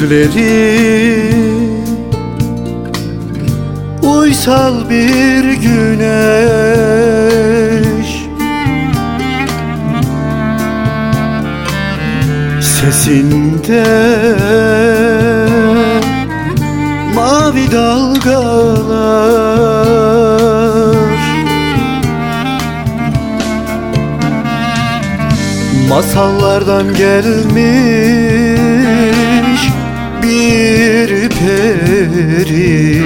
Gözleri Uysal bir güneş. Sesinde Mavi dalgalar. Masallardan gelmiş peri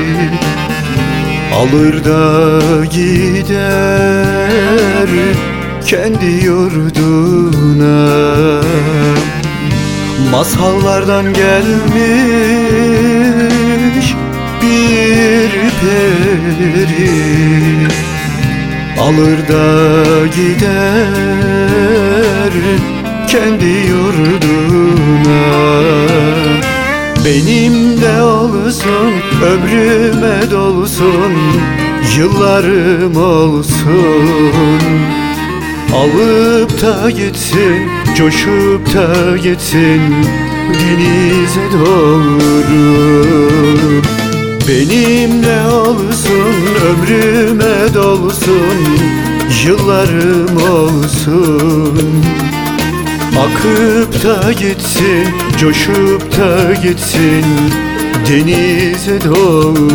Alır da gider kendi yurduna. Masallardan gelmiş bir peri Alır da gider kendi yurduna. Benim de olsun ömrüme dolsun Yıllarım olsun. Alıp da gitsin coşup da gitsin Denize doğru Benimle olsun ömrüme dolsun Yıllarım olsun. Akıp da gitsin coşup da gitsin Denize doğru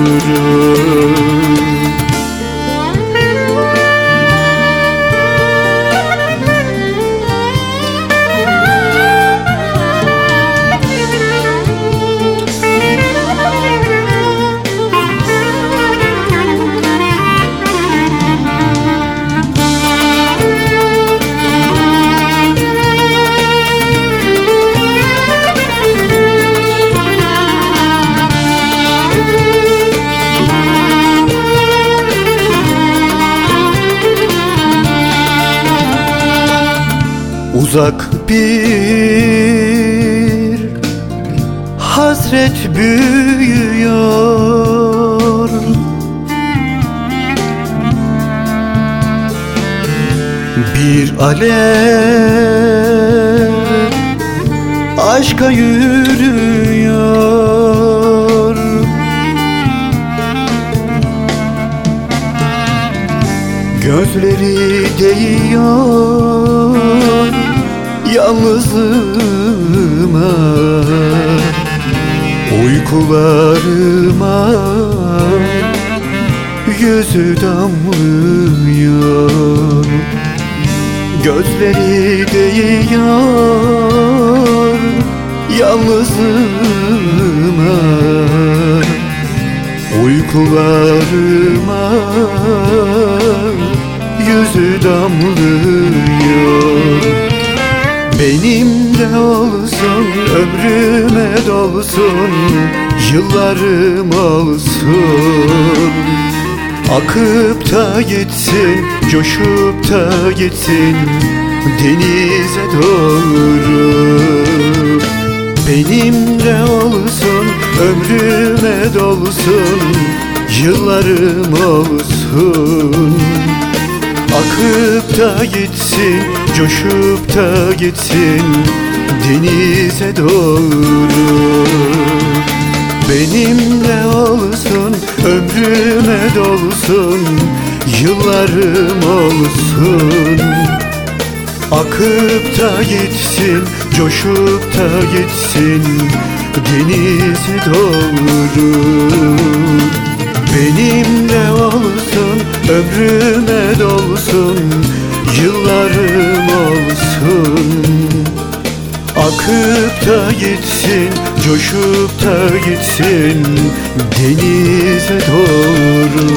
Uzak bir hasret büyüyor. Bir alev aşka yürüyor. Gözleri değiyor yalnızlığıma Uykularıma yüzü damlıyor. Gözleri değiyor yalnızlığıma Uykularıma yüzü damlıyor benim de olsun ömrüme dolsun Yıllarım olsun. Akıp da gitsin coşup da gitsin Denize doğru. Benim de olsun ömrüme dolsun Yıllarım olsun Akıp da gitsin, coşup da gitsin Denize doğru. Benimle olsun, ömrüme dolsun Yıllarım olsun. Akıp da gitsin, coşup da gitsin Denize doğru. Benimle olsun, ömrüme dolsun Yıllarım olsun. Akıp da gitsin, coşup da gitsin Denize doğru